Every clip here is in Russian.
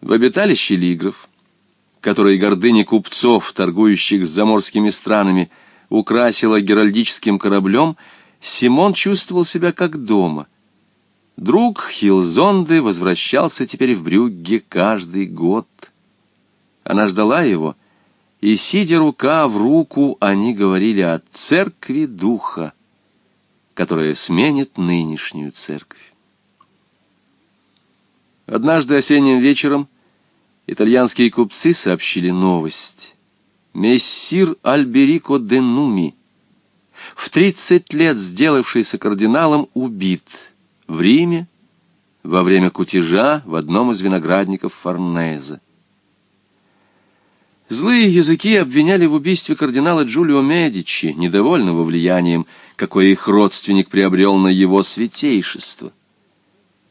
В обиталище лигров, которые гордыни купцов, торгующих с заморскими странами, украсила геральдическим кораблем, Симон чувствовал себя как дома. Друг Хилзонды возвращался теперь в Брюгге каждый год. Она ждала его, и, сидя рука в руку, они говорили о церкви духа, которая сменит нынешнюю церковь. Однажды осенним вечером итальянские купцы сообщили новость. Мессир Альберико де Нуми, в тридцать лет сделавшийся кардиналом, убит в Риме во время кутежа в одном из виноградников Форнезе. Злые языки обвиняли в убийстве кардинала Джулио Медичи, недовольного влиянием, какое их родственник приобрел на его святейшество.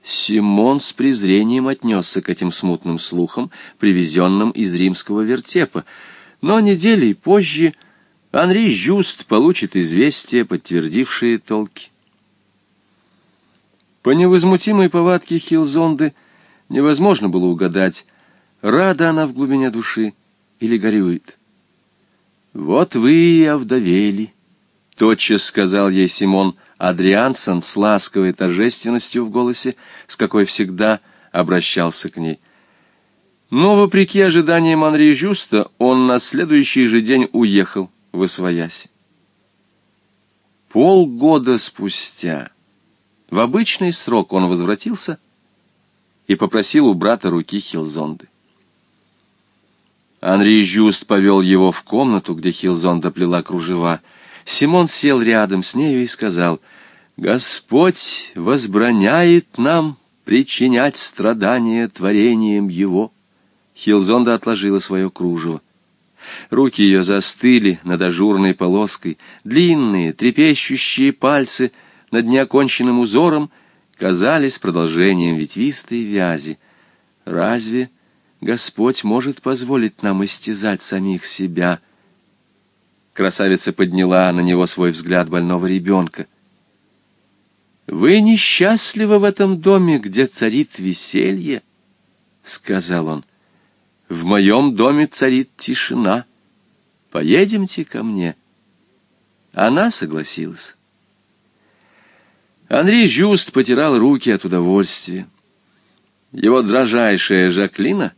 Симон с презрением отнесся к этим смутным слухам, привезенным из римского вертепа, но неделей позже Анри Жюст получит известие, подтвердившие толки. По невозмутимой повадке Хилзонды невозможно было угадать, рада она в глубине души или горюет. «Вот вы и овдовели», — тотчас сказал ей Симон Адриансон с ласковой торжественностью в голосе, с какой всегда обращался к ней. Но, вопреки ожиданиям Анри Жюста, он на следующий же день уехал в Освоясь. Полгода спустя, в обычный срок, он возвратился и попросил у брата руки Хилзонды. Анри Жюст повел его в комнату, где Хилзонда плела кружева. Симон сел рядом с нею и сказал, «Господь возбраняет нам причинять страдания творением Его». Хилзонда отложила свое кружево. Руки ее застыли над ажурной полоской, длинные, трепещущие пальцы над неоконченным узором казались продолжением ветвистой вязи. Разве Господь может позволить нам истязать самих себя? Красавица подняла на него свой взгляд больного ребенка. «Вы несчастливы в этом доме, где царит веселье», — сказал он. В моем доме царит тишина. Поедемте ко мне. Она согласилась. Андрей Жюст потирал руки от удовольствия. Его дрожайшая Жаклина,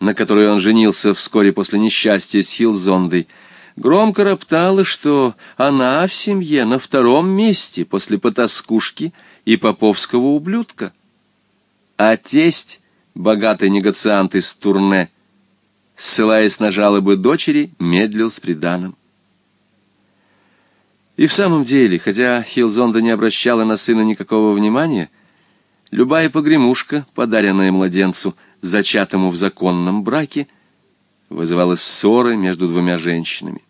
на которой он женился вскоре после несчастья с Хилзондой, громко роптала, что она в семье на втором месте после потаскушки и поповского ублюдка. А тесть богатый негациант из Турне, ссылаясь на жалобы дочери, медлил с приданым. И в самом деле, хотя Хилзонда не обращала на сына никакого внимания, любая погремушка, подаренная младенцу, зачатому в законном браке, вызывала ссоры между двумя женщинами.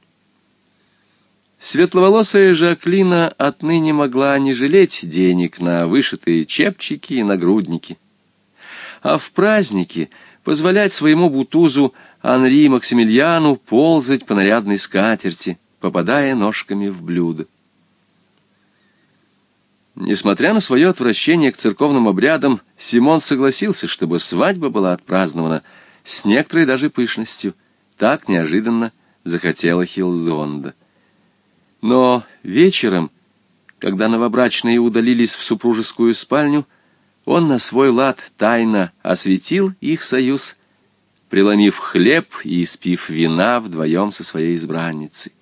Светловолосая Жаклина отныне могла не жалеть денег на вышитые чепчики и нагрудники а в праздники позволять своему бутузу Анри Максимилиану ползать по нарядной скатерти, попадая ножками в блюдо. Несмотря на свое отвращение к церковным обрядам, Симон согласился, чтобы свадьба была отпразднована с некоторой даже пышностью. Так неожиданно захотела Хилзонда. Но вечером, когда новобрачные удалились в супружескую спальню, он на свой лад тайно осветил их союз, преломив хлеб и испив вина вдвоем со своей избранницей.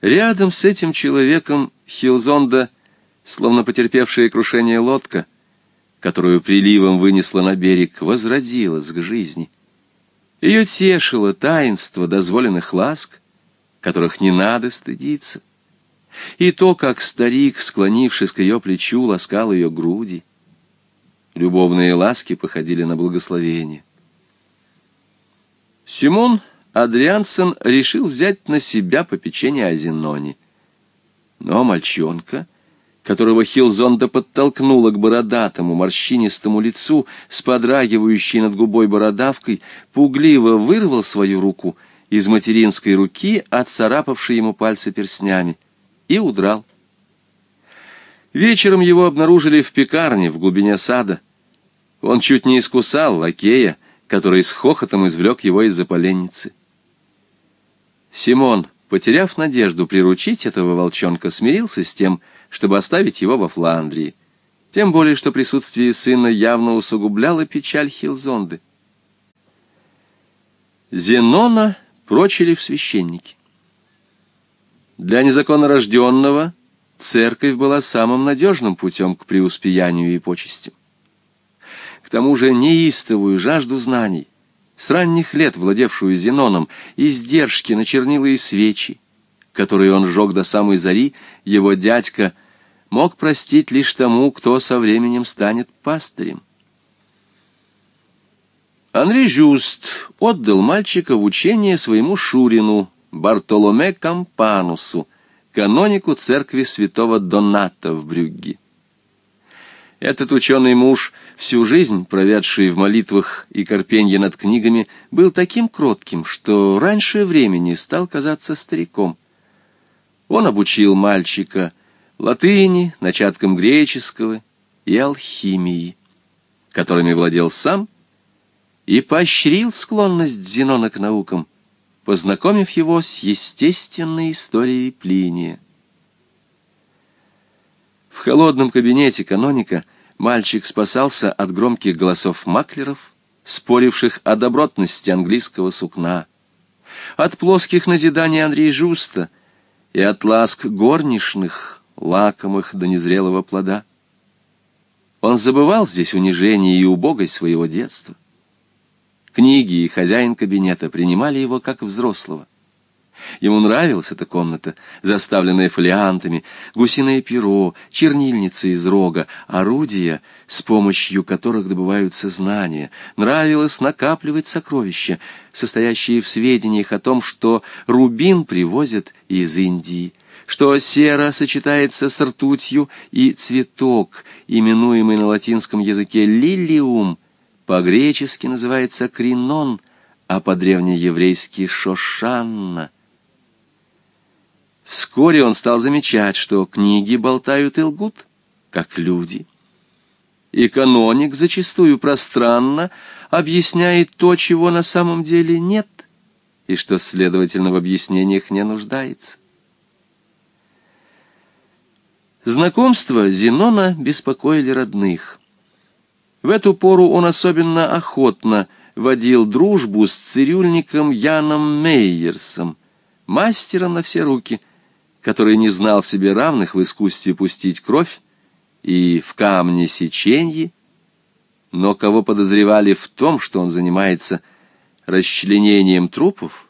Рядом с этим человеком Хилзонда, словно потерпевшая крушение лодка, которую приливом вынесла на берег, возродилась к жизни. Ее тешило таинство дозволенных ласк, которых не надо стыдиться и то, как старик, склонившись к ее плечу, ласкал ее груди. Любовные ласки походили на благословение. Симон Адриансен решил взять на себя попечение о Зеноне. Но мальчонка, которого Хилзонда подтолкнула к бородатому, морщинистому лицу с подрагивающей над губой бородавкой, пугливо вырвал свою руку из материнской руки, отцарапавшей ему пальцы перстнями и удрал. Вечером его обнаружили в пекарне в глубине сада. Он чуть не искусал лакея, который с хохотом извлек его из-за поленницы. Симон, потеряв надежду приручить этого волчонка, смирился с тем, чтобы оставить его во Фландрии. Тем более, что присутствие сына явно усугубляло печаль Хилзонды. Зенона прочили в священники. Для незаконнорожденного церковь была самым надежным путем к преуспеянию и почестям. К тому же неистовую жажду знаний, с ранних лет владевшую Зеноном, издержки на чернила и свечи, которые он сжег до самой зари, его дядька мог простить лишь тому, кто со временем станет пастырем. Анри Жюст отдал мальчика в учение своему Шурину, Бартоломе Кампанусу, канонику церкви святого Доната в Брюгге. Этот ученый муж, всю жизнь проведший в молитвах и корпенье над книгами, был таким кротким, что раньше времени стал казаться стариком. Он обучил мальчика латыни, начаткам греческого и алхимии, которыми владел сам и поощрил склонность Зенона к наукам, познакомив его с естественной историей Плиния. В холодном кабинете каноника мальчик спасался от громких голосов маклеров, споривших о добротности английского сукна, от плоских назиданий Андрея Жуста и от ласк горничных, лакомых до незрелого плода. Он забывал здесь унижение и убогость своего детства. Книги и хозяин кабинета принимали его как взрослого. Ему нравилась эта комната, заставленная фолиантами, гусиное перо, чернильница из рога, орудия, с помощью которых добываются знания. Нравилось накапливать сокровища, состоящие в сведениях о том, что рубин привозят из Индии, что сера сочетается с ртутью, и цветок, именуемый на латинском языке лилиум, по-гречески называется кринон, а по-древнееврейски шошанна. Вскоре он стал замечать, что книги болтают и лгут, как люди. И каноник зачастую пространно объясняет то, чего на самом деле нет, и что, следовательно, в объяснениях не нуждается. Знакомство Зенона беспокоили родных. В эту пору он особенно охотно водил дружбу с цирюльником Яном Мейерсом, мастером на все руки, который не знал себе равных в искусстве пустить кровь и в камне сеченье, но кого подозревали в том, что он занимается расчленением трупов,